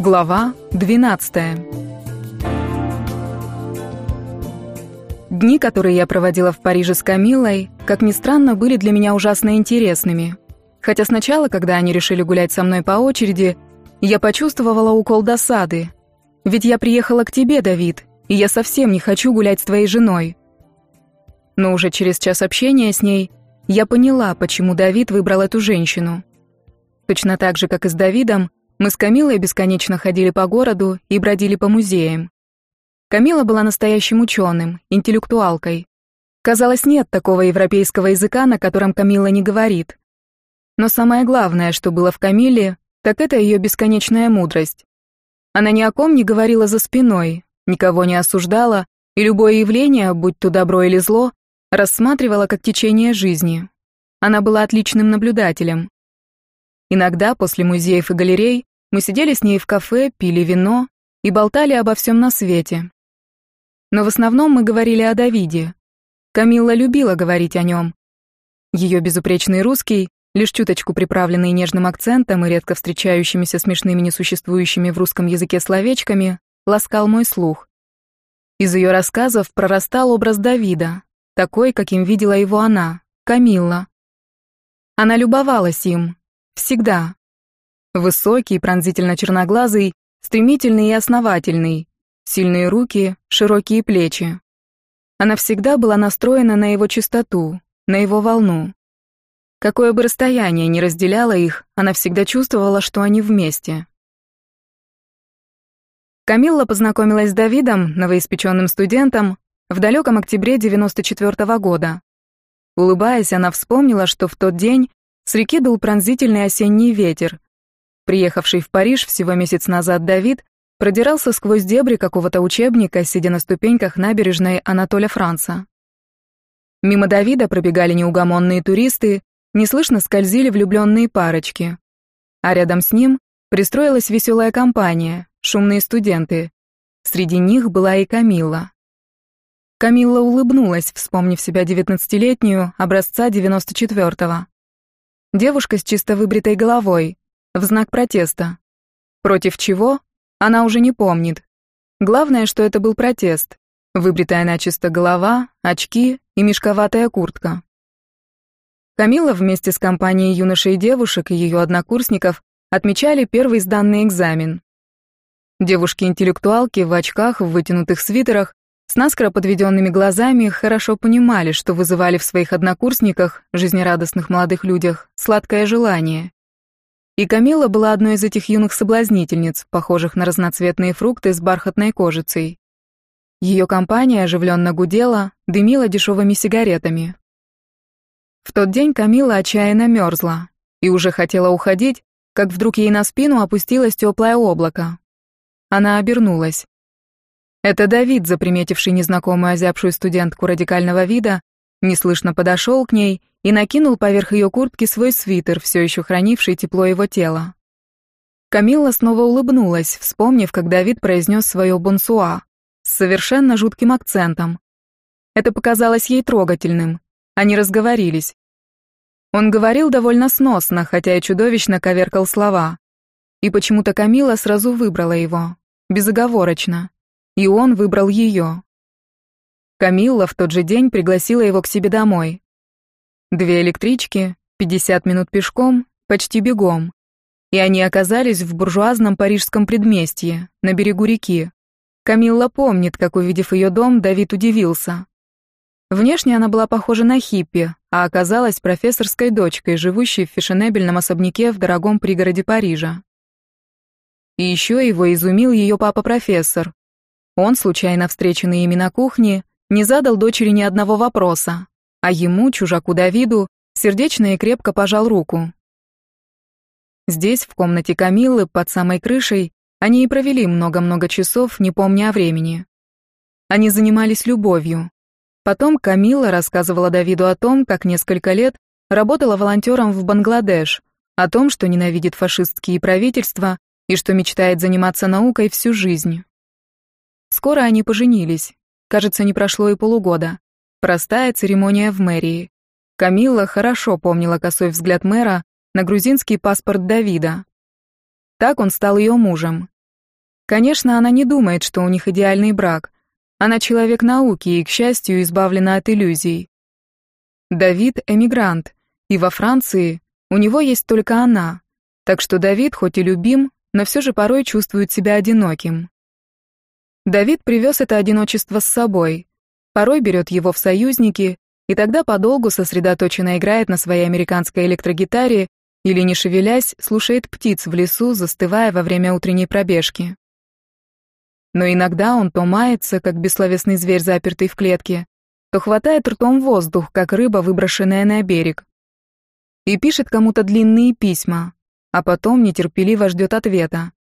Глава 12. Дни, которые я проводила в Париже с Камилой, как ни странно, были для меня ужасно интересными. Хотя сначала, когда они решили гулять со мной по очереди, я почувствовала укол досады. Ведь я приехала к тебе, Давид, и я совсем не хочу гулять с твоей женой. Но уже через час общения с ней я поняла, почему Давид выбрал эту женщину. Точно так же, как и с Давидом, мы с Камилой бесконечно ходили по городу и бродили по музеям. Камила была настоящим ученым, интеллектуалкой. Казалось, нет такого европейского языка, на котором Камила не говорит. Но самое главное, что было в Камиле, так это ее бесконечная мудрость. Она ни о ком не говорила за спиной, никого не осуждала, и любое явление, будь то добро или зло, рассматривала как течение жизни. Она была отличным наблюдателем. Иногда после музеев и галерей мы сидели с ней в кафе, пили вино и болтали обо всем на свете. Но в основном мы говорили о Давиде. Камилла любила говорить о нем. Ее безупречный русский, лишь чуточку приправленный нежным акцентом и редко встречающимися смешными несуществующими в русском языке словечками, ласкал мой слух. Из ее рассказов прорастал образ Давида, такой, каким видела его она, Камилла. Она любовалась им. Всегда. Высокий, пронзительно черноглазый, стремительный и основательный, сильные руки, широкие плечи. Она всегда была настроена на его чистоту, на его волну. Какое бы расстояние ни разделяло их, она всегда чувствовала, что они вместе. Камилла познакомилась с Давидом, новоиспеченным студентом, в далеком октябре 94 -го года. Улыбаясь, она вспомнила, что в тот день с реки дул пронзительный осенний ветер, Приехавший в Париж всего месяц назад Давид продирался сквозь дебри какого-то учебника, сидя на ступеньках набережной Анатоля Франца. Мимо Давида пробегали неугомонные туристы, неслышно скользили влюбленные парочки. А рядом с ним пристроилась веселая компания, шумные студенты. Среди них была и Камилла. Камилла улыбнулась, вспомнив себя девятнадцатилетнюю, образца 94-го. Девушка с чисто выбритой головой, в знак протеста. Против чего? Она уже не помнит. Главное, что это был протест. Выбритая начисто голова, очки и мешковатая куртка. Камила вместе с компанией юношей и девушек и ее однокурсников отмечали первый сданный экзамен. Девушки-интеллектуалки в очках, в вытянутых свитерах, с наскоро подведенными глазами хорошо понимали, что вызывали в своих однокурсниках, жизнерадостных молодых людях, сладкое желание. И Камила была одной из этих юных соблазнительниц, похожих на разноцветные фрукты с бархатной кожицей. Ее компания оживленно гудела, дымила дешевыми сигаретами. В тот день Камила отчаянно мерзла и уже хотела уходить, как вдруг ей на спину опустилось теплое облако. Она обернулась. Это Давид, заприметивший незнакомую озябшую студентку радикального вида, неслышно подошел к ней и накинул поверх ее куртки свой свитер, все еще хранивший тепло его тела. Камилла снова улыбнулась, вспомнив, как Давид произнес свое бонсуа с совершенно жутким акцентом. Это показалось ей трогательным. Они разговорились. Он говорил довольно сносно, хотя и чудовищно коверкал слова. И почему-то Камила сразу выбрала его, безоговорочно. И он выбрал ее. Камилла в тот же день пригласила его к себе домой. Две электрички, 50 минут пешком, почти бегом. И они оказались в буржуазном парижском предместье, на берегу реки. Камилла помнит, как, увидев ее дом, Давид удивился. Внешне она была похожа на хиппи, а оказалась профессорской дочкой, живущей в фешенебельном особняке в дорогом пригороде Парижа. И еще его изумил ее папа-профессор. Он, случайно встреченный ими на кухне, не задал дочери ни одного вопроса, а ему, чужаку Давиду, сердечно и крепко пожал руку. Здесь, в комнате Камиллы, под самой крышей, они и провели много-много часов, не помня о времени. Они занимались любовью. Потом Камилла рассказывала Давиду о том, как несколько лет работала волонтером в Бангладеш, о том, что ненавидит фашистские правительства и что мечтает заниматься наукой всю жизнь. Скоро они поженились. Кажется, не прошло и полугода. Простая церемония в мэрии. Камилла хорошо помнила косой взгляд мэра на грузинский паспорт Давида. Так он стал ее мужем. Конечно, она не думает, что у них идеальный брак. Она человек науки и, к счастью, избавлена от иллюзий. Давид — эмигрант, и во Франции у него есть только она, так что Давид хоть и любим, но все же порой чувствует себя одиноким. Давид привез это одиночество с собой, порой берет его в союзники, и тогда подолгу сосредоточенно играет на своей американской электрогитаре или, не шевелясь, слушает птиц в лесу, застывая во время утренней пробежки. Но иногда он то мается, как бессловесный зверь, запертый в клетке, то хватает ртом воздух, как рыба, выброшенная на берег. И пишет кому-то длинные письма, а потом нетерпеливо ждет ответа.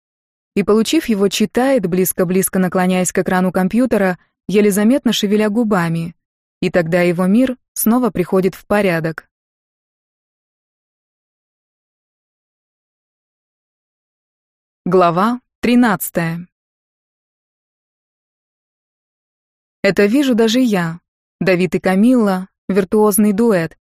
И, получив его, читает, близко-близко наклоняясь к экрану компьютера, еле заметно шевеля губами. И тогда его мир снова приходит в порядок. Глава тринадцатая. Это вижу даже я. Давид и Камилла — виртуозный дуэт.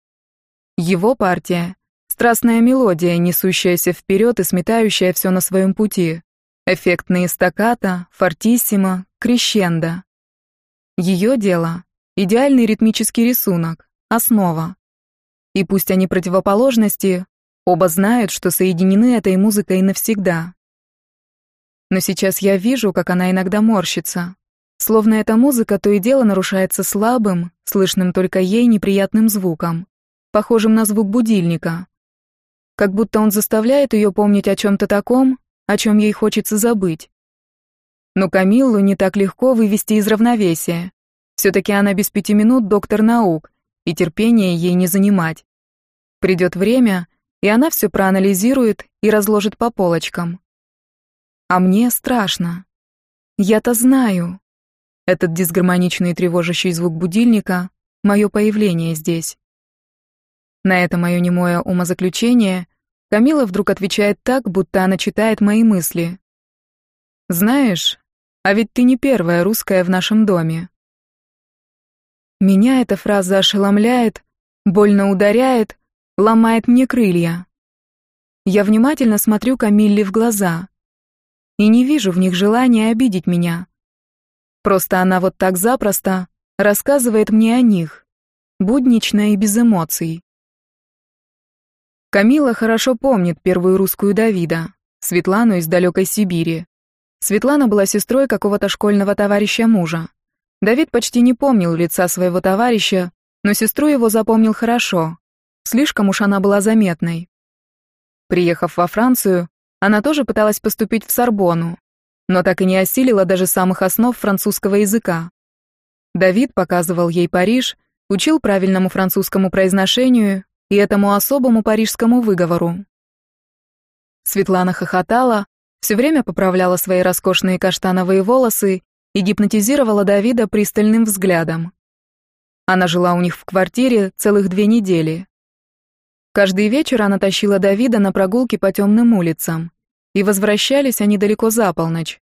Его партия — страстная мелодия, несущаяся вперед и сметающая все на своем пути. Эффектные стаккато, фортиссимо, крещендо. Ее дело — идеальный ритмический рисунок, основа. И пусть они противоположности, оба знают, что соединены этой музыкой навсегда. Но сейчас я вижу, как она иногда морщится, Словно эта музыка то и дело нарушается слабым, слышным только ей неприятным звуком, похожим на звук будильника. Как будто он заставляет ее помнить о чем-то таком, о чем ей хочется забыть. Но Камиллу не так легко вывести из равновесия. Все-таки она без пяти минут доктор наук, и терпение ей не занимать. Придет время, и она все проанализирует и разложит по полочкам. А мне страшно. Я-то знаю. Этот дисгармоничный тревожащий звук будильника — мое появление здесь. На это мое немое умозаключение Камила вдруг отвечает так, будто она читает мои мысли. «Знаешь, а ведь ты не первая русская в нашем доме». Меня эта фраза ошеломляет, больно ударяет, ломает мне крылья. Я внимательно смотрю Камилле в глаза и не вижу в них желания обидеть меня. Просто она вот так запросто рассказывает мне о них, буднично и без эмоций. Камила хорошо помнит первую русскую Давида, Светлану из далекой Сибири. Светлана была сестрой какого-то школьного товарища мужа. Давид почти не помнил лица своего товарища, но сестру его запомнил хорошо. Слишком уж она была заметной. Приехав во Францию, она тоже пыталась поступить в Сорбону, но так и не осилила даже самых основ французского языка. Давид показывал ей Париж, учил правильному французскому произношению и этому особому парижскому выговору. Светлана хохотала, все время поправляла свои роскошные каштановые волосы и гипнотизировала Давида пристальным взглядом. Она жила у них в квартире целых две недели. Каждый вечер она тащила Давида на прогулки по темным улицам и возвращались они далеко за полночь.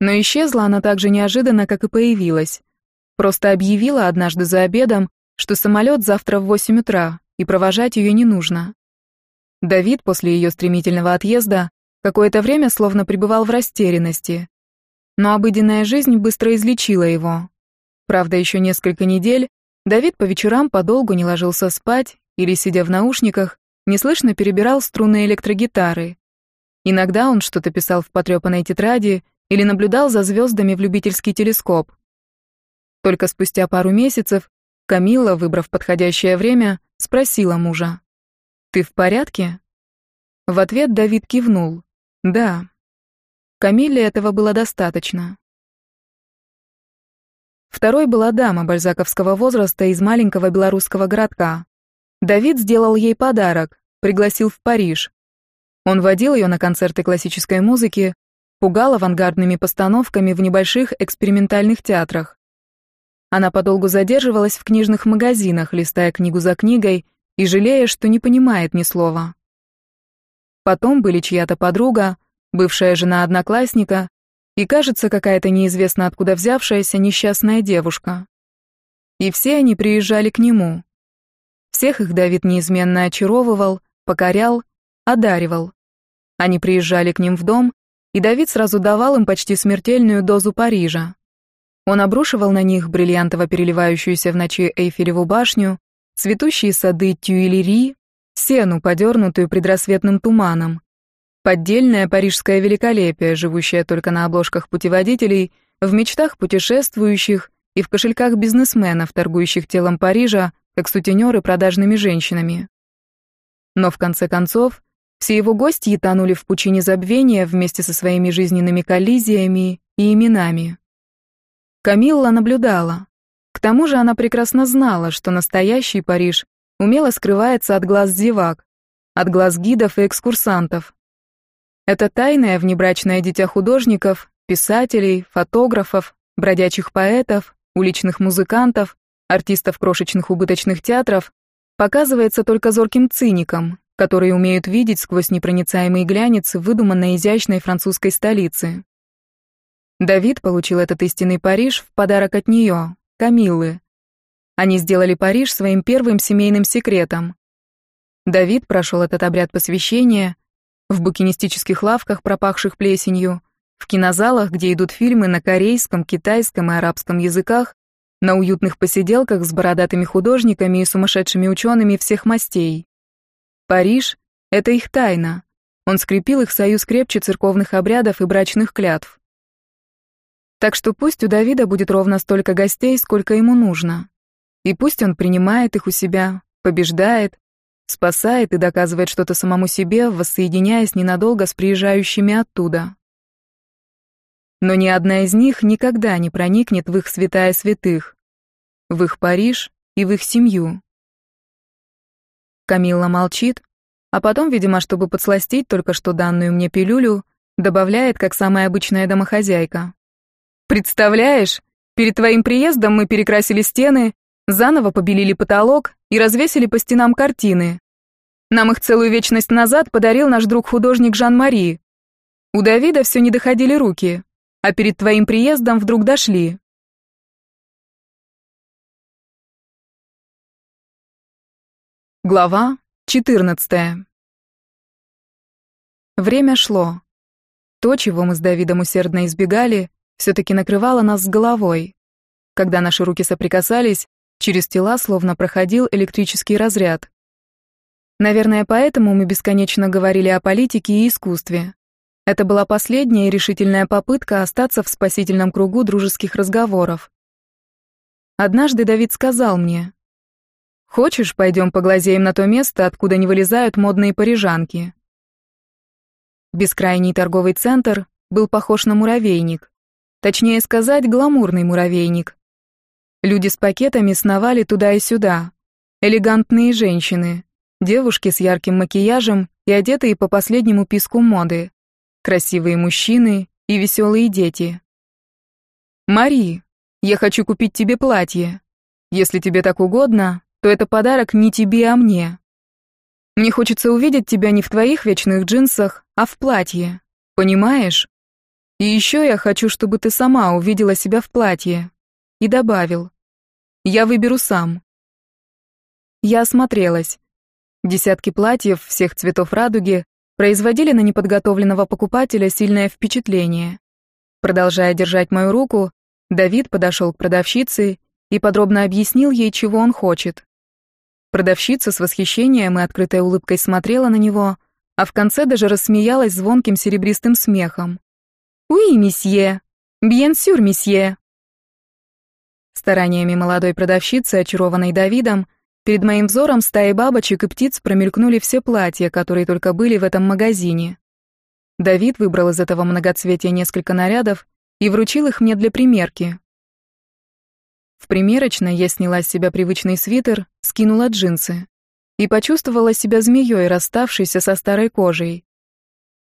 Но исчезла она так же неожиданно, как и появилась. Просто объявила однажды за обедом, что самолет завтра в 8 утра, и провожать ее не нужно. Давид после ее стремительного отъезда какое-то время словно пребывал в растерянности. Но обыденная жизнь быстро излечила его. Правда, еще несколько недель Давид по вечерам подолгу не ложился спать или, сидя в наушниках, неслышно перебирал струны электрогитары, Иногда он что-то писал в потрепанной тетради или наблюдал за звездами в любительский телескоп. Только спустя пару месяцев Камила, выбрав подходящее время, спросила мужа. «Ты в порядке?» В ответ Давид кивнул. «Да». Камилле этого было достаточно. Второй была дама бальзаковского возраста из маленького белорусского городка. Давид сделал ей подарок, пригласил в Париж, он водил ее на концерты классической музыки, пугал авангардными постановками в небольших экспериментальных театрах. Она подолгу задерживалась в книжных магазинах, листая книгу за книгой и жалея, что не понимает ни слова. Потом были чья-то подруга, бывшая жена одноклассника и, кажется, какая-то неизвестно откуда взявшаяся несчастная девушка. И все они приезжали к нему. Всех их Давид неизменно очаровывал, покорял одаривал. Они приезжали к ним в дом, и Давид сразу давал им почти смертельную дозу Парижа. Он обрушивал на них бриллиантово переливающуюся в ночи Эйфелеву башню, цветущие сады Тюильри, сену, подернутую предрассветным туманом, поддельное парижское великолепие, живущее только на обложках путеводителей, в мечтах путешествующих и в кошельках бизнесменов, торгующих телом Парижа, как сутенеры продажными женщинами. Но в конце концов, все его гости тонули в пучине забвения вместе со своими жизненными коллизиями и именами. Камилла наблюдала. К тому же она прекрасно знала, что настоящий Париж умело скрывается от глаз зевак, от глаз гидов и экскурсантов. Это тайное внебрачное дитя художников, писателей, фотографов, бродячих поэтов, уличных музыкантов, артистов крошечных убыточных театров, показывается только зорким циникам, которые умеют видеть сквозь непроницаемый глянец выдуманной изящной французской столицы. Давид получил этот истинный Париж в подарок от нее, Камиллы. Они сделали Париж своим первым семейным секретом. Давид прошел этот обряд посвящения в букинистических лавках, пропахших плесенью, в кинозалах, где идут фильмы на корейском, китайском и арабском языках, на уютных посиделках с бородатыми художниками и сумасшедшими учеными всех мастей. Париж — это их тайна. Он скрепил их союз крепче церковных обрядов и брачных клятв. Так что пусть у Давида будет ровно столько гостей, сколько ему нужно. И пусть он принимает их у себя, побеждает, спасает и доказывает что-то самому себе, воссоединяясь ненадолго с приезжающими оттуда. Но ни одна из них никогда не проникнет в их святая святых, в их Париж и в их семью. Камилла молчит, а потом, видимо, чтобы подсластить только что данную мне пилюлю, добавляет, как самая обычная домохозяйка. Представляешь, перед твоим приездом мы перекрасили стены, заново побелили потолок и развесили по стенам картины. Нам их целую вечность назад подарил наш друг-художник Жан-Мари. У Давида все не доходили руки, а перед твоим приездом вдруг дошли. Глава 14. Время шло. То, чего мы с Давидом усердно избегали, все-таки накрывала нас с головой. Когда наши руки соприкасались, через тела словно проходил электрический разряд. Наверное, поэтому мы бесконечно говорили о политике и искусстве. Это была последняя и решительная попытка остаться в спасительном кругу дружеских разговоров. Однажды Давид сказал мне, «Хочешь, пойдем поглазеем на то место, откуда не вылезают модные парижанки?» Бескрайний торговый центр был похож на муравейник. Точнее сказать, гламурный муравейник. Люди с пакетами сновали туда и сюда. Элегантные женщины, девушки с ярким макияжем и одетые по последнему писку моды, красивые мужчины и веселые дети. «Мари, я хочу купить тебе платье. Если тебе так угодно, то это подарок не тебе, а мне. Мне хочется увидеть тебя не в твоих вечных джинсах, а в платье. Понимаешь?» И еще я хочу, чтобы ты сама увидела себя в платье. И добавил. Я выберу сам. Я осмотрелась. Десятки платьев всех цветов радуги производили на неподготовленного покупателя сильное впечатление. Продолжая держать мою руку, Давид подошел к продавщице и подробно объяснил ей, чего он хочет. Продавщица с восхищением и открытой улыбкой смотрела на него, а в конце даже рассмеялась звонким серебристым смехом. «Уи, месье! Бьен сюр, месье!» Стараниями молодой продавщицы, очарованной Давидом, перед моим взором стаи бабочек и птиц промелькнули все платья, которые только были в этом магазине. Давид выбрал из этого многоцветия несколько нарядов и вручил их мне для примерки. В примерочной я сняла с себя привычный свитер, скинула джинсы и почувствовала себя змеей, расставшейся со старой кожей.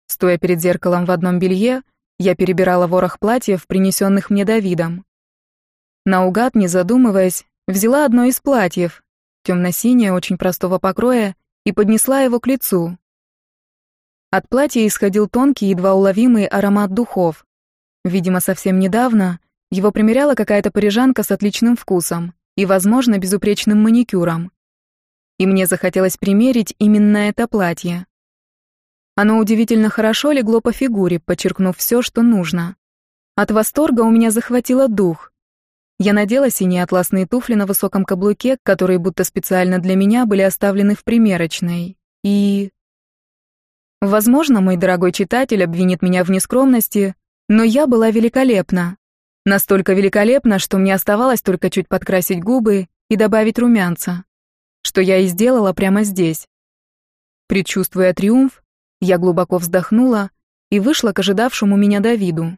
Стоя перед зеркалом в одном белье, я перебирала ворох платьев, принесенных мне Давидом. Наугад, не задумываясь, взяла одно из платьев, темно-синее, очень простого покроя, и поднесла его к лицу. От платья исходил тонкий, едва уловимый аромат духов. Видимо, совсем недавно его примеряла какая-то парижанка с отличным вкусом и, возможно, безупречным маникюром. И мне захотелось примерить именно это платье. Оно удивительно хорошо легло по фигуре, подчеркнув все, что нужно. От восторга у меня захватило дух. Я надела синие атласные туфли на высоком каблуке, которые будто специально для меня были оставлены в примерочной. И... Возможно, мой дорогой читатель обвинит меня в нескромности, но я была великолепна. Настолько великолепна, что мне оставалось только чуть подкрасить губы и добавить румянца, что я и сделала прямо здесь. Предчувствуя триумф, я глубоко вздохнула и вышла к ожидавшему меня Давиду.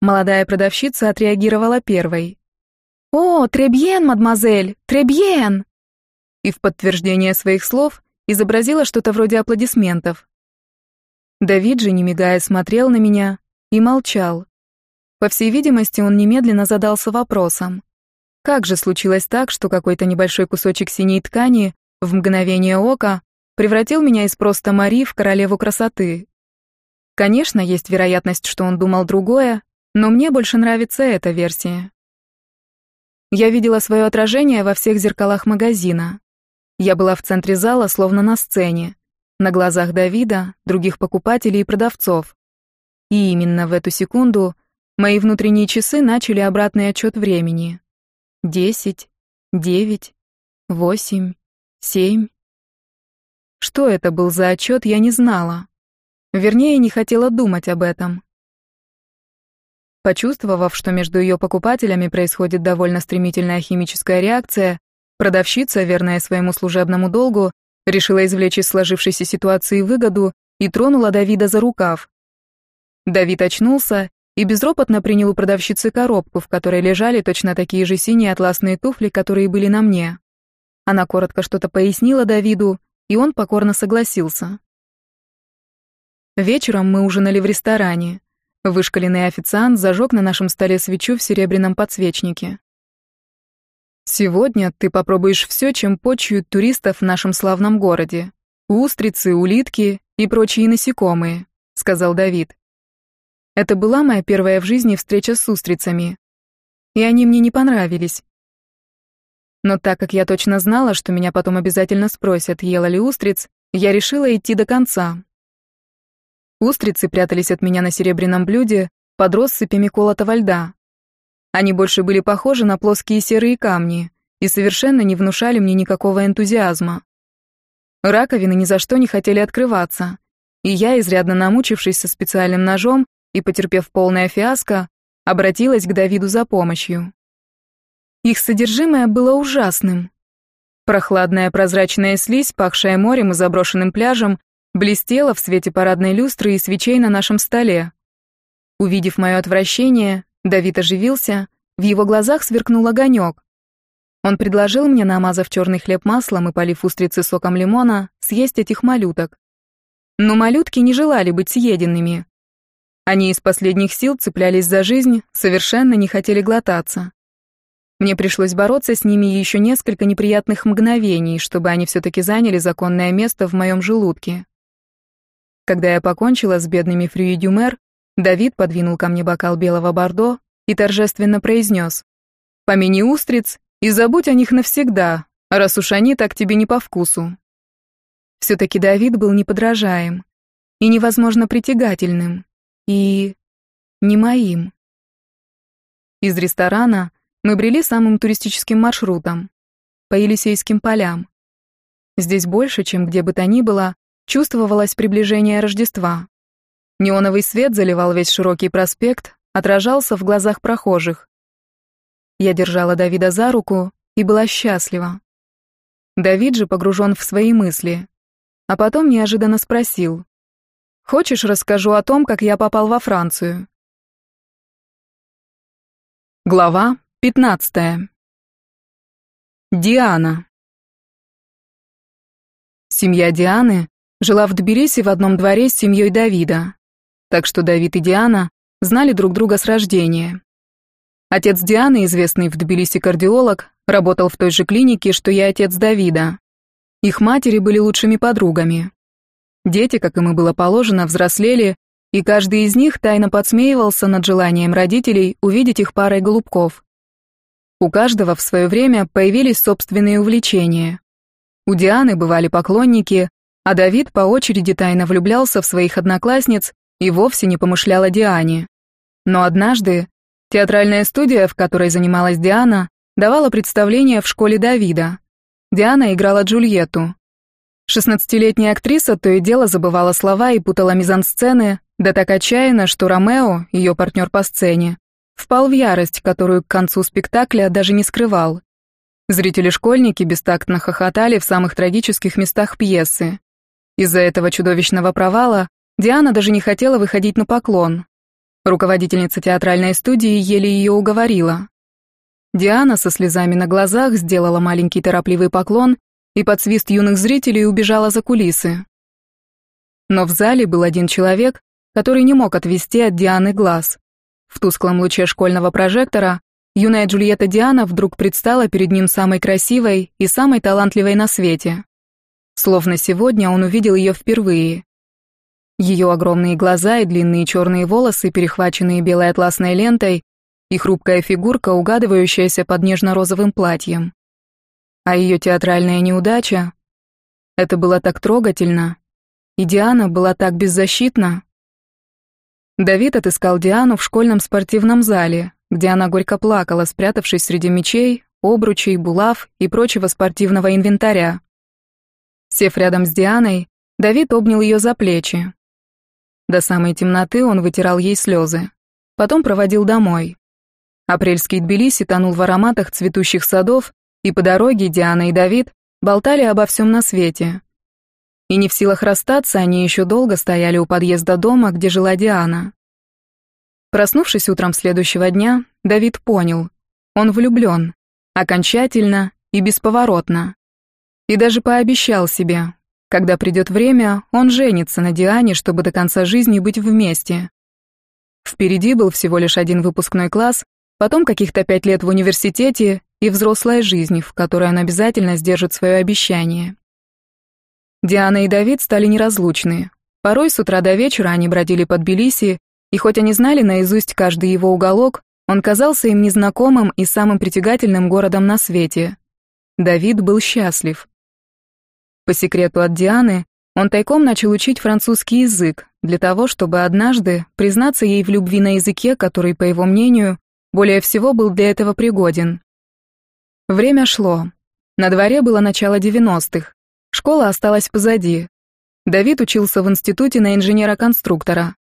Молодая продавщица отреагировала первой. «О, требьен, мадемуазель, требьен!» И в подтверждение своих слов изобразила что-то вроде аплодисментов. Давид же, не мигая, смотрел на меня и молчал. По всей видимости, он немедленно задался вопросом. Как же случилось так, что какой-то небольшой кусочек синей ткани в мгновение ока превратил меня из просто Мари в королеву красоты. Конечно, есть вероятность, что он думал другое, но мне больше нравится эта версия. Я видела свое отражение во всех зеркалах магазина. Я была в центре зала, словно на сцене, на глазах Давида, других покупателей и продавцов. И именно в эту секунду мои внутренние часы начали обратный отчет времени. Десять, девять, восемь, семь. Что это был за отчет, я не знала. Вернее, не хотела думать об этом. Почувствовав, что между ее покупателями происходит довольно стремительная химическая реакция, продавщица, верная своему служебному долгу, решила извлечь из сложившейся ситуации выгоду и тронула Давида за рукав. Давид очнулся и безропотно принял у продавщицы коробку, в которой лежали точно такие же синие атласные туфли, которые были на мне. Она коротко что-то пояснила Давиду, и он покорно согласился. Вечером мы ужинали в ресторане. Вышкаленный официант зажег на нашем столе свечу в серебряном подсвечнике. «Сегодня ты попробуешь все, чем почуют туристов в нашем славном городе. Устрицы, улитки и прочие насекомые», — сказал Давид. Это была моя первая в жизни встреча с устрицами. И они мне не понравились. Но так как я точно знала, что меня потом обязательно спросят, ела ли устриц, я решила идти до конца. Устрицы прятались от меня на серебряном блюде под россыпями колотого льда. Они больше были похожи на плоские серые камни и совершенно не внушали мне никакого энтузиазма. Раковины ни за что не хотели открываться, и я, изрядно намучившись со специальным ножом и потерпев полное фиаско, обратилась к Давиду за помощью. Их содержимое было ужасным. Прохладная прозрачная слизь, пахшая морем и заброшенным пляжем, блестела в свете парадной люстры и свечей на нашем столе. Увидев мое отвращение, Давид оживился, в его глазах сверкнул огонек. Он предложил мне, намазав черный хлеб маслом и полив устрицы соком лимона, съесть этих малюток. Но малютки не желали быть съеденными. Они из последних сил цеплялись за жизнь, совершенно не хотели глотаться. Мне пришлось бороться с ними еще несколько неприятных мгновений, чтобы они все-таки заняли законное место в моем желудке. Когда я покончила с бедными фрюидюмер, Давид подвинул ко мне бокал белого бордо и торжественно произнес «Помяни устриц и забудь о них навсегда, раз уж они так тебе не по вкусу». Все-таки Давид был неподражаем и невозможно притягательным, и не моим. Из ресторана мы брели самым туристическим маршрутом, по Елисейским полям. Здесь больше, чем где бы то ни было, чувствовалось приближение Рождества. Неоновый свет заливал весь широкий проспект, отражался в глазах прохожих. Я держала Давида за руку и была счастлива. Давид же погружен в свои мысли, а потом неожиданно спросил. «Хочешь, расскажу о том, как я попал во Францию?» Глава Пятнадцатое. Диана. Семья Дианы жила в Тбилиси в одном дворе с семьей Давида. Так что Давид и Диана знали друг друга с рождения. Отец Дианы, известный в Тбилиси кардиолог, работал в той же клинике, что и отец Давида. Их матери были лучшими подругами. Дети, как им и было положено, взрослели, и каждый из них тайно подсмеивался над желанием родителей увидеть их парой голубков. У каждого в свое время появились собственные увлечения. У Дианы бывали поклонники, А Давид по очереди тайно влюблялся в своих одноклассниц и вовсе не помышлял о Диане. Но однажды театральная студия, в которой занималась Диана, давала представление в школе Давида. Диана играла Джульетту. Шестнадцатилетняя актриса то и дело забывала слова и путала мизансцены, да так отчаянно, что Ромео, ее партнер по сцене, впал в ярость, которую к концу спектакля даже не скрывал. Зрители-школьники бестактно хохотали в самых трагических местах пьесы. Из-за этого чудовищного провала Диана даже не хотела выходить на поклон. Руководительница театральной студии еле ее уговорила. Диана со слезами на глазах сделала маленький торопливый поклон и под свист юных зрителей убежала за кулисы. Но в зале был один человек, который не мог отвести от Дианы глаз. В тусклом луче школьного прожектора юная Джульетта Диана вдруг предстала перед ним самой красивой и самой талантливой на свете. Словно сегодня он увидел ее впервые. Ее огромные глаза и длинные черные волосы, перехваченные белой атласной лентой, и хрупкая фигурка, угадывающаяся под нежно-розовым платьем. А ее театральная неудача — это было так трогательно, и Диана была так беззащитна. Давид отыскал Диану в школьном спортивном зале, где она горько плакала, спрятавшись среди мечей, обручей, булав и прочего спортивного инвентаря. Сев рядом с Дианой, Давид обнял ее за плечи. До самой темноты он вытирал ей слезы. Потом проводил домой. Апрельский Тбилиси тонул в ароматах цветущих садов, и по дороге Диана и Давид болтали обо всем на свете. И не в силах расстаться, они еще долго стояли у подъезда дома, где жила Диана. Проснувшись утром следующего дня, Давид понял, он влюблен, окончательно и бесповоротно. И даже пообещал себе, когда придет время, он женится на Диане, чтобы до конца жизни быть вместе. Впереди был всего лишь один выпускной класс, потом каких-то пять лет в университете и взрослая жизнь, в которой он обязательно сдержит свое обещание. Диана и Давид стали неразлучны. Порой с утра до вечера они бродили под Тбилиси, и хоть они знали наизусть каждый его уголок, он казался им незнакомым и самым притягательным городом на свете. Давид был счастлив. По секрету от Дианы, он тайком начал учить французский язык, для того, чтобы однажды признаться ей в любви на языке, который, по его мнению, более всего был для этого пригоден. Время шло. На дворе было начало 90-х. Школа осталась позади. Давид учился в институте на инженера-конструктора.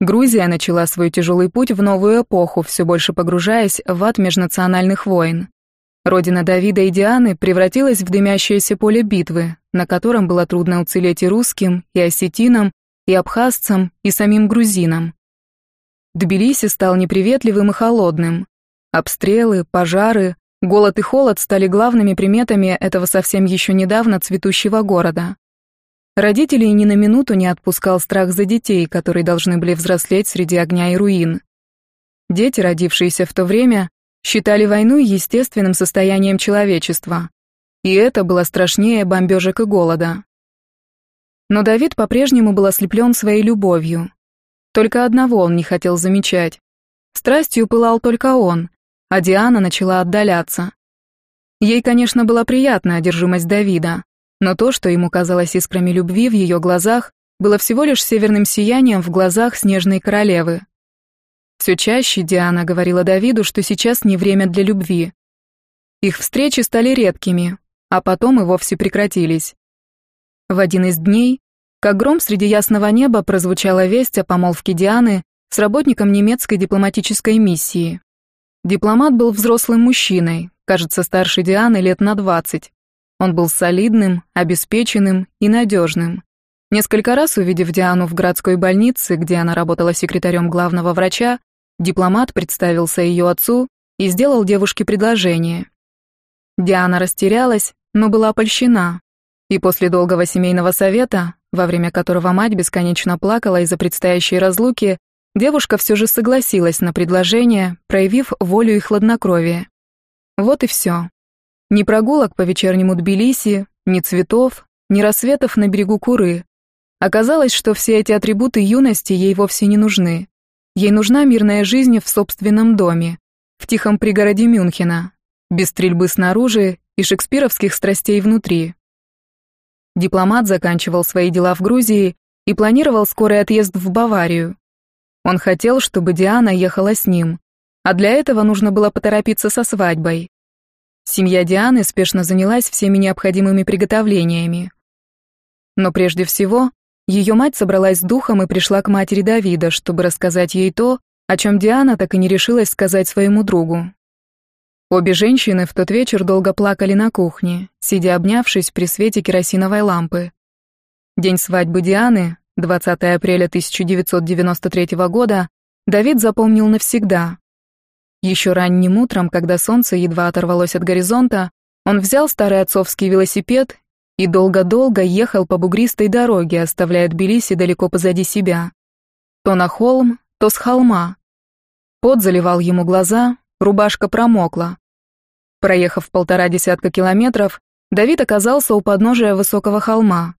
Грузия начала свой тяжелый путь в новую эпоху, все больше погружаясь в ад межнациональных войн. Родина Давида и Дианы превратилась в дымящееся поле битвы, на котором было трудно уцелеть и русским, и осетинам, и абхазцам, и самим грузинам. Тбилиси стал неприветливым и холодным. Обстрелы, пожары, Голод и холод стали главными приметами этого совсем еще недавно цветущего города. Родителей ни на минуту не отпускал страх за детей, которые должны были взрослеть среди огня и руин. Дети, родившиеся в то время, считали войну естественным состоянием человечества. И это было страшнее бомбежек и голода. Но Давид по-прежнему был ослеплен своей любовью. Только одного он не хотел замечать. Страстью пылал только он, а Диана начала отдаляться. Ей, конечно, была приятна одержимость Давида, но то, что ему казалось искрами любви в ее глазах, было всего лишь северным сиянием в глазах снежной королевы. Все чаще Диана говорила Давиду, что сейчас не время для любви. Их встречи стали редкими, а потом и вовсе прекратились. В один из дней, как гром среди ясного неба, прозвучала весть о помолвке Дианы с работником немецкой дипломатической миссии. Дипломат был взрослым мужчиной, кажется, старше Дианы лет на двадцать. Он был солидным, обеспеченным и надежным. Несколько раз увидев Диану в городской больнице, где она работала секретарем главного врача, дипломат представился ее отцу и сделал девушке предложение. Диана растерялась, но была польщена. И после долгого семейного совета, во время которого мать бесконечно плакала из-за предстоящей разлуки, Девушка все же согласилась на предложение, проявив волю и хладнокровие. Вот и все. Ни прогулок по вечернему Тбилиси, ни цветов, ни рассветов на берегу Куры. Оказалось, что все эти атрибуты юности ей вовсе не нужны. Ей нужна мирная жизнь в собственном доме, в тихом пригороде Мюнхена, без стрельбы снаружи и шекспировских страстей внутри. Дипломат заканчивал свои дела в Грузии и планировал скорый отъезд в Баварию. Он хотел, чтобы Диана ехала с ним, а для этого нужно было поторопиться со свадьбой. Семья Дианы спешно занялась всеми необходимыми приготовлениями. Но прежде всего, ее мать собралась с духом и пришла к матери Давида, чтобы рассказать ей то, о чем Диана так и не решилась сказать своему другу. Обе женщины в тот вечер долго плакали на кухне, сидя обнявшись при свете керосиновой лампы. День свадьбы Дианы, 20 апреля 1993 года, Давид запомнил навсегда. Еще ранним утром, когда солнце едва оторвалось от горизонта, он взял старый отцовский велосипед и долго-долго ехал по бугристой дороге, оставляя Тбилиси далеко позади себя. То на холм, то с холма. Пот заливал ему глаза, рубашка промокла. Проехав полтора десятка километров, Давид оказался у подножия высокого холма.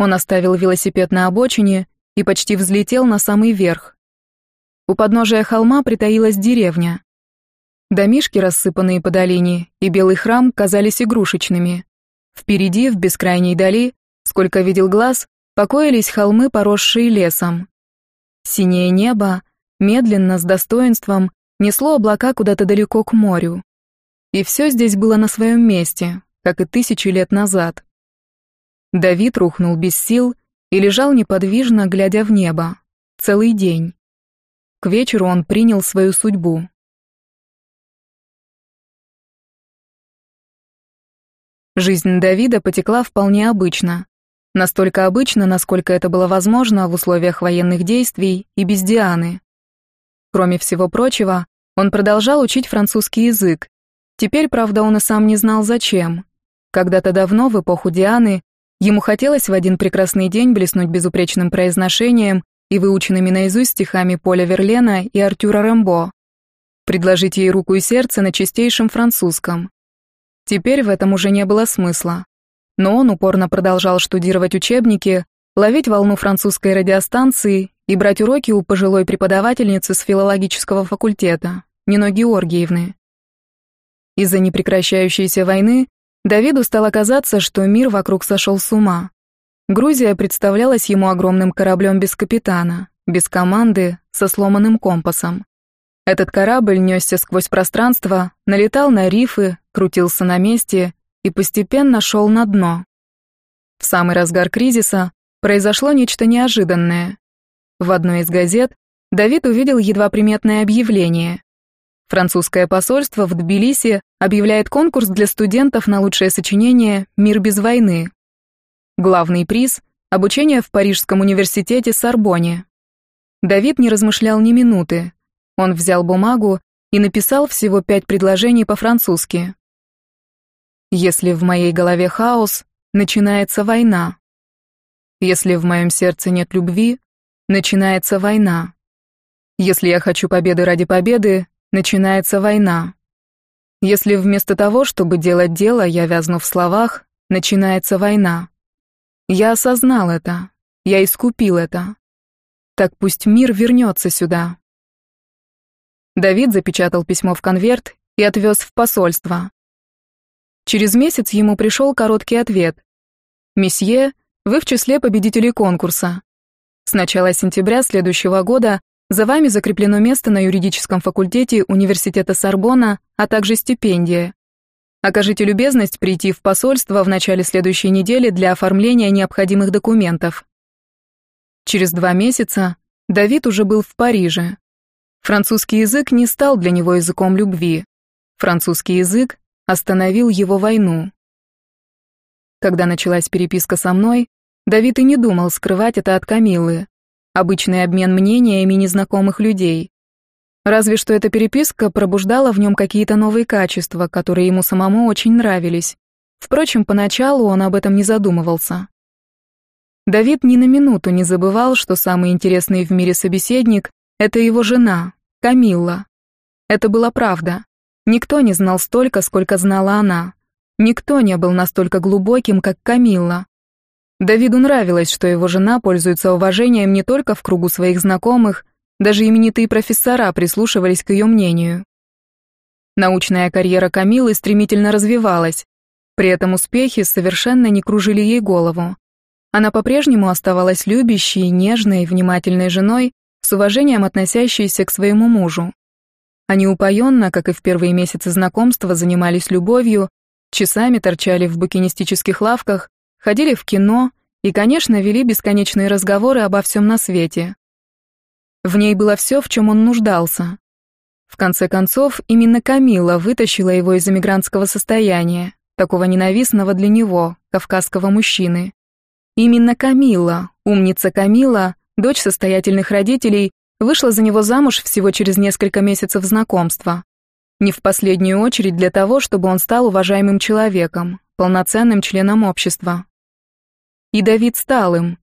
Он оставил велосипед на обочине и почти взлетел на самый верх. У подножия холма притаилась деревня. Домишки, рассыпанные по долине, и белый храм казались игрушечными. Впереди, в бескрайней дали, сколько видел глаз, покоились холмы, поросшие лесом. Синее небо, медленно, с достоинством, несло облака куда-то далеко к морю. И все здесь было на своем месте, как и тысячи лет назад. Давид рухнул без сил и лежал неподвижно, глядя в небо, целый день. К вечеру он принял свою судьбу. Жизнь Давида потекла вполне обычно. Настолько обычно, насколько это было возможно в условиях военных действий и без Дианы. Кроме всего прочего, он продолжал учить французский язык. Теперь, правда, он и сам не знал зачем. Когда-то давно, в эпоху Дианы, ему хотелось в один прекрасный день блеснуть безупречным произношением и выученными наизусть стихами Поля Верлена и Артюра Рэмбо. Предложить ей руку и сердце на чистейшем французском. Теперь в этом уже не было смысла. Но он упорно продолжал штудировать учебники, ловить волну французской радиостанции и брать уроки у пожилой преподавательницы с филологического факультета, Нино Георгиевны. Из-за непрекращающейся войны Давиду стало казаться, что мир вокруг сошел с ума. Грузия представлялась ему огромным кораблем без капитана, без команды, со сломанным компасом. Этот корабль несся сквозь пространство, налетал на рифы, крутился на месте и постепенно шел на дно. В самый разгар кризиса произошло нечто неожиданное. В одной из газет Давид увидел едва приметное объявление. Французское посольство в Тбилиси объявляет конкурс для студентов на лучшее сочинение «Мир без войны». Главный приз — обучение в Парижском университете Сорбоне. Давид не размышлял ни минуты. Он взял бумагу и написал всего пять предложений по-французски. «Если в моей голове хаос, начинается война. Если в моем сердце нет любви, начинается война. Если я хочу победы ради победы, начинается война. Если вместо того, чтобы делать дело, я вязну в словах, начинается война. Я осознал это, я искупил это. Так пусть мир вернется сюда. Давид запечатал письмо в конверт и отвез в посольство. Через месяц ему пришел короткий ответ. «Месье, вы в числе победителей конкурса. С начала сентября следующего года за вами закреплено место на юридическом факультете Университета Сорбона, а также стипендия. Окажите любезность прийти в посольство в начале следующей недели для оформления необходимых документов. Через два месяца Давид уже был в Париже. Французский язык не стал для него языком любви. Французский язык остановил его войну. Когда началась переписка со мной, Давид и не думал скрывать это от Камилы. Обычный обмен мнениями незнакомых людей. Разве что эта переписка пробуждала в нем какие-то новые качества, которые ему самому очень нравились. Впрочем, поначалу он об этом не задумывался. Давид ни на минуту не забывал, что самый интересный в мире собеседник — это его жена, Камилла. Это была правда. Никто не знал столько, сколько знала она. Никто не был настолько глубоким, как Камилла. Давиду нравилось, что его жена пользуется уважением не только в кругу своих знакомых, даже именитые профессора прислушивались к ее мнению. Научная карьера Камилы стремительно развивалась. При этом успехи совершенно не кружили ей голову. Она по-прежнему оставалась любящей, нежной, внимательной женой, с уважением относящейся к своему мужу. Они упоенно, как и в первые месяцы знакомства, занимались любовью, часами торчали в букинистических лавках, ходили в кино и, конечно, вели бесконечные разговоры обо всем на свете. В ней было все, в чем он нуждался. В конце концов, именно Камила вытащила его из эмигрантского состояния, такого ненавистного для него, кавказского мужчины. Именно Камила, умница Камила, дочь состоятельных родителей, вышла за него замуж всего через несколько месяцев знакомства. Не в последнюю очередь для того, чтобы он стал уважаемым человеком, полноценным членом общества. И Давид стал им.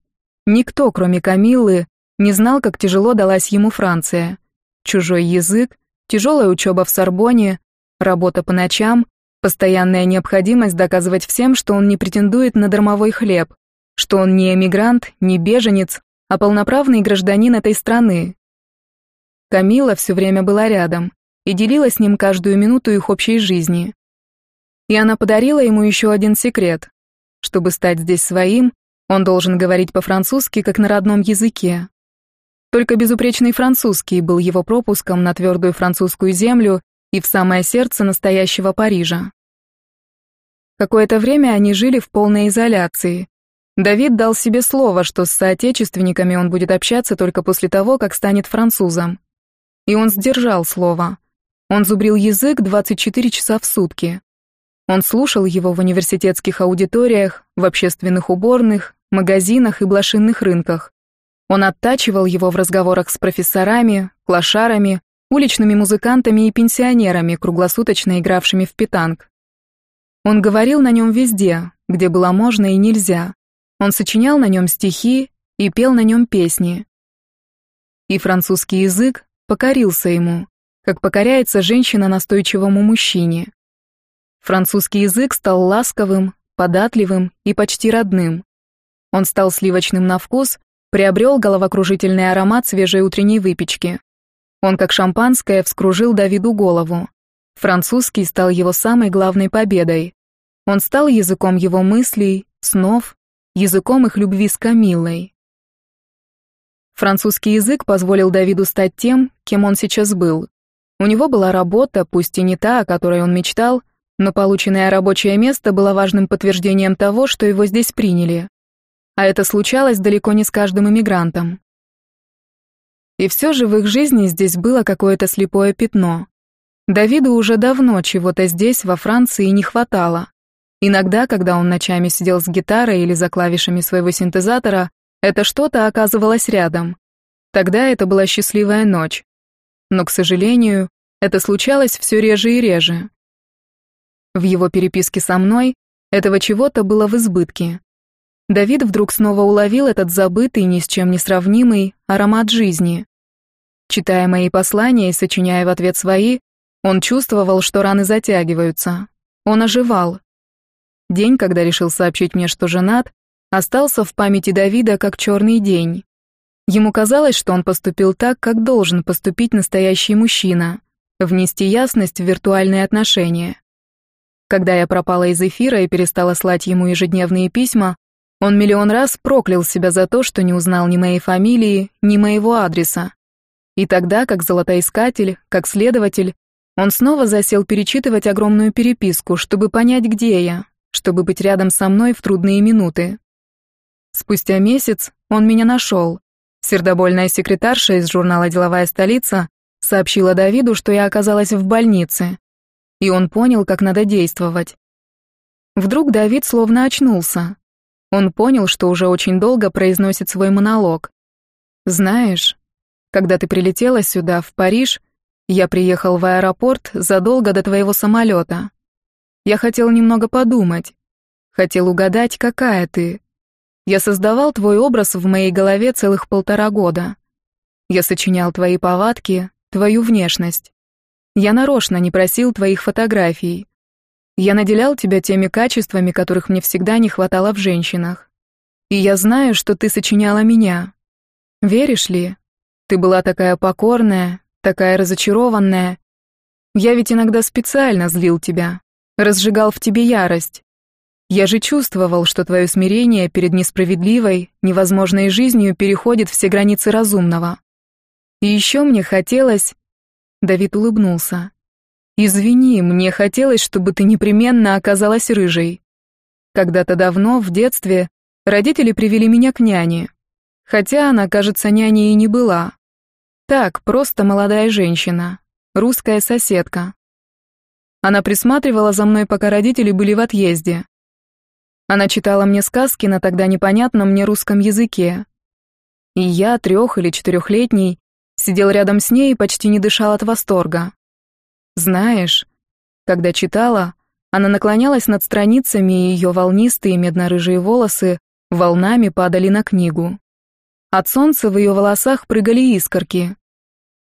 Никто, кроме Камиллы, не знал, как тяжело далась ему Франция. Чужой язык, тяжелая учеба в Сорбоне, работа по ночам, постоянная необходимость доказывать всем, что он не претендует на дармовой хлеб, что он не эмигрант, не беженец, а полноправный гражданин этой страны. Камила все время была рядом и делила с ним каждую минуту их общей жизни. И она подарила ему еще один секрет. Чтобы стать здесь своим, он должен говорить по-французски, как на родном языке. Только безупречный французский был его пропуском на твердую французскую землю и в самое сердце настоящего Парижа. Какое-то время они жили в полной изоляции. Давид дал себе слово, что с соотечественниками он будет общаться только после того, как станет французом. И он сдержал слово. Он зубрил язык 24 часа в сутки. Он слушал его в университетских аудиториях, в общественных уборных, магазинах и блошинных рынках. Он оттачивал его в разговорах с профессорами, клошарами, уличными музыкантами и пенсионерами, круглосуточно игравшими в питанг. Он говорил на нем везде, где было можно и нельзя. Он сочинял на нем стихи и пел на нем песни. И французский язык покорился ему, как покоряется женщина настойчивому мужчине. Французский язык стал ласковым, податливым и почти родным. Он стал сливочным на вкус приобрел головокружительный аромат свежей утренней выпечки. Он, как шампанское, вскружил Давиду голову. Французский стал его самой главной победой. Он стал языком его мыслей, снов, языком их любви с Камиллой. Французский язык позволил Давиду стать тем, кем он сейчас был. У него была работа, пусть и не та, о которой он мечтал, но полученное рабочее место было важным подтверждением того, что его здесь приняли а это случалось далеко не с каждым иммигрантом. И все же в их жизни здесь было какое-то слепое пятно. Давиду уже давно чего-то здесь, во Франции, не хватало. Иногда, когда он ночами сидел с гитарой или за клавишами своего синтезатора, это что-то оказывалось рядом. Тогда это была счастливая ночь. Но, к сожалению, это случалось все реже и реже. В его переписке со мной этого чего-то было в избытке. Давид вдруг снова уловил этот забытый, ни с чем не сравнимый аромат жизни. Читая мои послания и сочиняя в ответ свои, он чувствовал, что раны затягиваются. Он оживал. День, когда решил сообщить мне, что женат, остался в памяти Давида как черный день. Ему казалось, что он поступил так, как должен поступить настоящий мужчина, внести ясность в виртуальные отношения. Когда я пропала из эфира и перестала слать ему ежедневные письма, он миллион раз проклял себя за то, что не узнал ни моей фамилии, ни моего адреса. И тогда, как золотоискатель, как следователь, он снова засел перечитывать огромную переписку, чтобы понять, где я, чтобы быть рядом со мной в трудные минуты. Спустя месяц он меня нашел. Сердобольная секретарша из журнала «Деловая столица» сообщила Давиду, что я оказалась в больнице. И он понял, как надо действовать. Вдруг Давид словно очнулся, он понял, что уже очень долго произносит свой монолог. «Знаешь, когда ты прилетела сюда, в Париж, я приехал в аэропорт задолго до твоего самолета. Я хотел немного подумать, хотел угадать, какая ты. Я создавал твой образ в моей голове целых полтора года. Я сочинял твои повадки, твою внешность. Я нарочно не просил твоих фотографий, я наделял тебя теми качествами, которых мне всегда не хватало в женщинах. И я знаю, что ты сочиняла меня. Веришь ли? Ты была такая покорная, такая разочарованная. Я ведь иногда специально злил тебя, разжигал в тебе ярость. Я же чувствовал, что твое смирение перед несправедливой, невозможной жизнью переходит все границы разумного. И еще мне хотелось... Давид улыбнулся. «Извини, мне хотелось, чтобы ты непременно оказалась рыжей. Когда-то давно, в детстве, родители привели меня к няне. Хотя она, кажется, няней и не была. Так, просто молодая женщина, русская соседка. Она присматривала за мной, пока родители были в отъезде. Она читала мне сказки на тогда непонятном мне русском языке. И я, трех- или четырехлетний, сидел рядом с ней и почти не дышал от восторга. Знаешь, когда читала, она наклонялась над страницами, и ее волнистые медно-рыжие волосы волнами падали на книгу. От солнца в ее волосах прыгали искорки.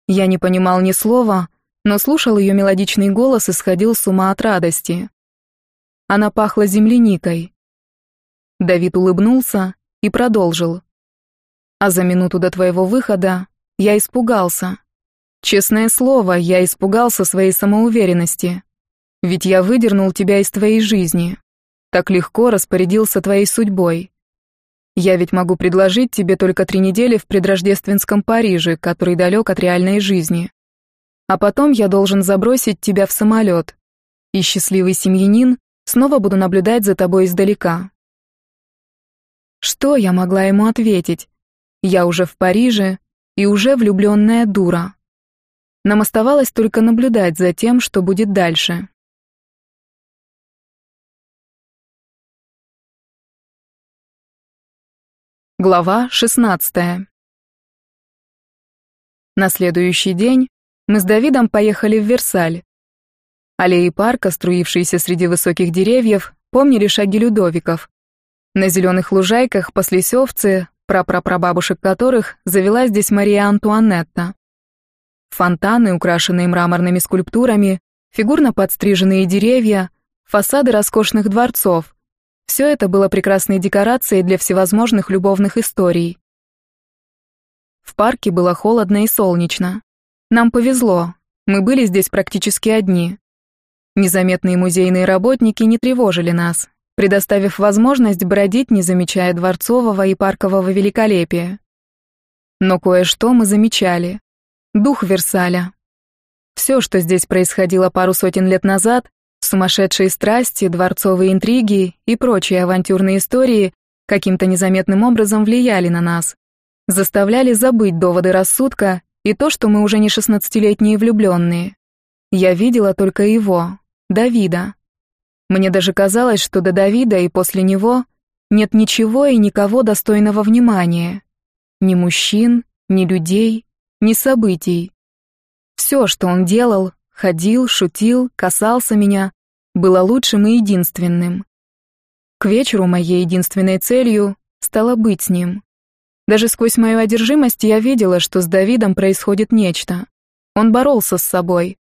Я не понимал ни слова, но слушал ее мелодичный голос и сходил с ума от радости. Она пахла земляникой. Давид улыбнулся и продолжил. А за минуту до твоего выхода я испугался. Честное слово, я испугался своей самоуверенности. Ведь я выдернул тебя из твоей жизни. Так легко распорядился твоей судьбой. Я ведь могу предложить тебе только три недели в предрождественском Париже, который далек от реальной жизни. А потом я должен забросить тебя в самолет. И счастливый семьянин снова буду наблюдать за тобой издалека. Что я могла ему ответить? Я уже в Париже и уже влюбленная дура. Нам оставалось только наблюдать за тем, что будет дальше. Глава 16 На следующий день мы с Давидом поехали в Версаль. Аллеи парка, струившиеся среди высоких деревьев, помнили шаги Людовиков. На зеленых лужайках паслись овцы, прапрапрабабушек которых завела здесь Мария Антуанетта. Фонтаны, украшенные мраморными скульптурами, фигурно подстриженные деревья, фасады роскошных дворцов — все это было прекрасной декорацией для всевозможных любовных историй. В парке было холодно и солнечно. Нам повезло, мы были здесь практически одни. Незаметные музейные работники не тревожили нас, предоставив возможность бродить, не замечая дворцового и паркового великолепия. Но кое-что мы замечали. Дух Версаля. Все, что здесь происходило пару сотен лет назад, сумасшедшие страсти, дворцовые интриги и прочие авантюрные истории каким-то незаметным образом влияли на нас, заставляли забыть доводы рассудка и то, что мы уже не шестнадцатилетние влюбленные. Я видела только его, Давида. Мне даже казалось, что до Давида и после него нет ничего и никого достойного внимания. Ни мужчин, ни людей, ни событий. Все, что он делал, ходил, шутил, касался меня, было лучшим и единственным. К вечеру моей единственной целью стало быть с ним. Даже сквозь мою одержимость я видела, что с Давидом происходит нечто. Он боролся с собой.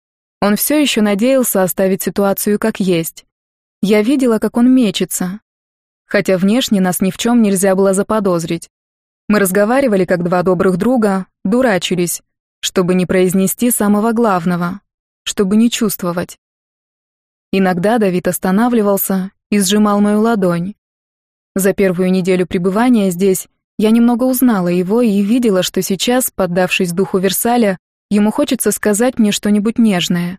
Он все еще надеялся оставить ситуацию как есть. Я видела, как он мечется. Хотя внешне нас ни в чем нельзя было заподозрить. Мы разговаривали как два добрых друга, дурачились, чтобы не произнести самого главного, чтобы не чувствовать. Иногда Давид останавливался и сжимал мою ладонь. За первую неделю пребывания здесь я немного узнала его и видела, что сейчас, поддавшись духу Версаля, ему хочется сказать мне что-нибудь нежное.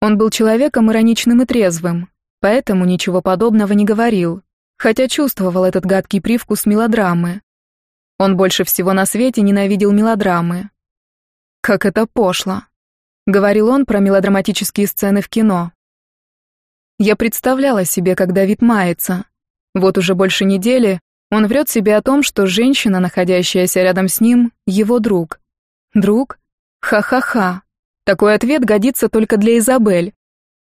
Он был человеком ироничным и трезвым, поэтому ничего подобного не говорил, хотя чувствовал этот гадкий привкус мелодрамы. Он больше всего на свете ненавидел мелодрамы. «Как это пошло!» — говорил он про мелодраматические сцены в кино. Я представляла себе, как Давид мается. Вот уже больше недели он врет себе о том, что женщина, находящаяся рядом с ним, его друг. Друг? Ха-ха-ха. Такой ответ годится только для Изабель.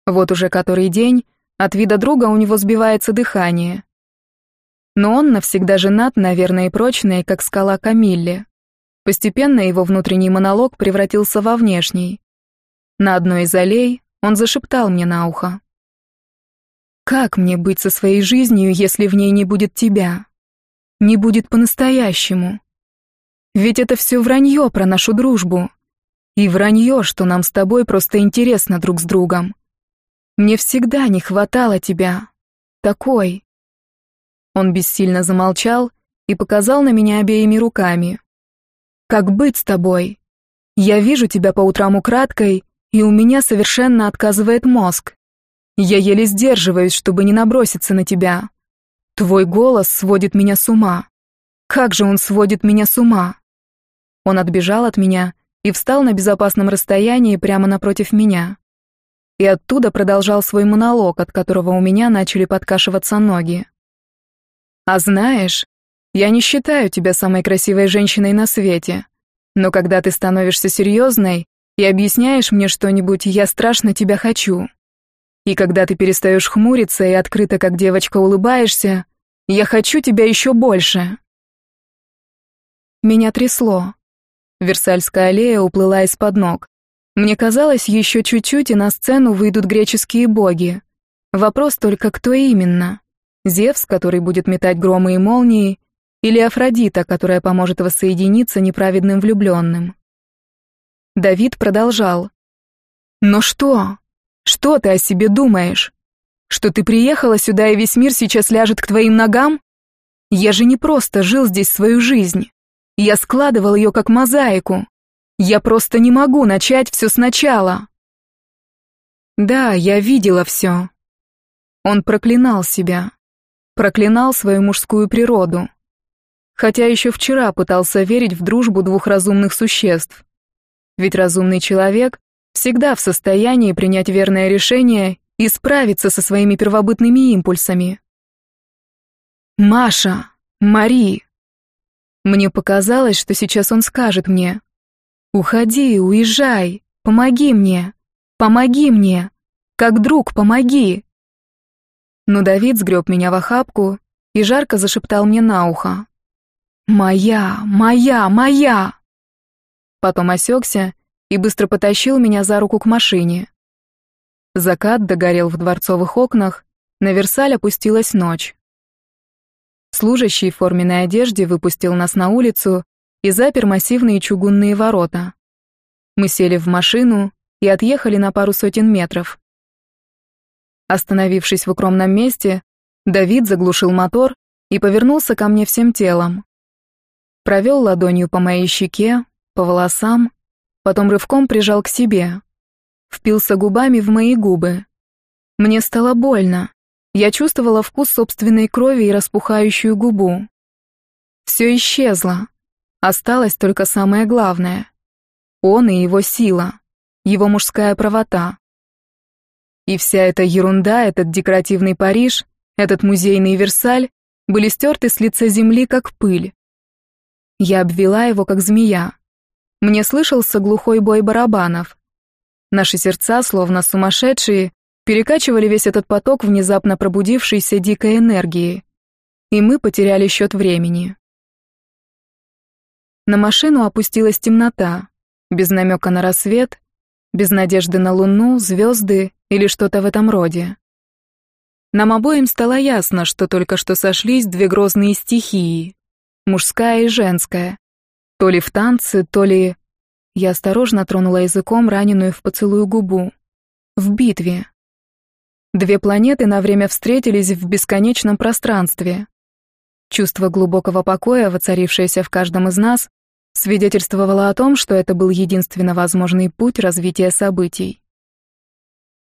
Вот уже который день от вида друга у него сбивается дыхание. Но он навсегда женат, наверное, и прочный, как скала Камилле. Постепенно его внутренний монолог превратился во внешний. На одной из аллей он зашептал мне на ухо. «Как мне быть со своей жизнью, если в ней не будет тебя? Не будет по-настоящему? Ведь это все вранье про нашу дружбу. И вранье, что нам с тобой просто интересно друг с другом. Мне всегда не хватало тебя. такой?» Он бессильно замолчал и показал на меня обеими руками. «Как быть с тобой? Я вижу тебя по утрам украдкой, и у меня совершенно отказывает мозг. Я еле сдерживаюсь, чтобы не наброситься на тебя. Твой голос сводит меня с ума. Как же он сводит меня с ума?» Он отбежал от меня и встал на безопасном расстоянии прямо напротив меня. И оттуда продолжал свой монолог, от которого у меня начали подкашиваться ноги. «А знаешь, я не считаю тебя самой красивой женщиной на свете, но когда ты становишься серьезной и объясняешь мне что-нибудь, я страшно тебя хочу. И когда ты перестаешь хмуриться и открыто, как девочка, улыбаешься, я хочу тебя еще больше». Меня трясло. Версальская аллея уплыла из-под ног. Мне казалось, еще чуть-чуть, и на сцену выйдут греческие боги. Вопрос только, кто именно? Зевс, который будет метать громы и молнии, или Афродита, которая поможет воссоединиться неправедным влюбленным? Давид продолжал. «Но что? Что ты о себе думаешь? Что ты приехала сюда, и весь мир сейчас ляжет к твоим ногам? Я же не просто жил здесь свою жизнь. Я складывал ее как мозаику. Я просто не могу начать все сначала. Да, я видела все. Он проклинал себя. Проклинал свою мужскую природу. Хотя еще вчера пытался верить в дружбу двух разумных существ. Ведь разумный человек всегда в состоянии принять верное решение и справиться со своими первобытными импульсами. «Маша! Мари!» Мне показалось, что сейчас он скажет мне. «Уходи, уезжай, помоги мне, помоги мне, как друг, помоги!» Но Давид сгреб меня в охапку и жарко зашептал мне на ухо. «Моя, моя, моя!» Потом осекся и быстро потащил меня за руку к машине. Закат догорел в дворцовых окнах, на Версаль опустилась ночь. Служащий в форменной одежде выпустил нас на улицу и запер массивные чугунные ворота. Мы сели в машину и отъехали на пару сотен метров. Остановившись в укромном месте, Давид заглушил мотор и повернулся ко мне всем телом. Провел ладонью по моей щеке, по волосам, потом рывком прижал к себе. Впился губами в мои губы. Мне стало больно. Я чувствовала вкус собственной крови и распухающую губу. Все исчезло. Осталось только самое главное. Он и его сила, его мужская правота. И вся эта ерунда, этот декоративный Париж, этот музейный Версаль были стерты с лица земли, как пыль. Я обвела его, как змея. Мне слышался глухой бой барабанов. Наши сердца, словно сумасшедшие, перекачивали весь этот поток внезапно пробудившейся дикой энергии, и мы потеряли счет времени. На машину опустилась темнота, без намека на рассвет, без надежды на луну, звезды или что-то в этом роде. Нам обоим стало ясно, что только что сошлись две грозные стихии, мужская и женская, то ли в танце, то ли... Я осторожно тронула языком раненую в поцелую губу. В битве. Две планеты на время встретились в бесконечном пространстве. Чувство глубокого покоя, воцарившееся в каждом из нас, свидетельствовало о том, что это был единственно возможный путь развития событий.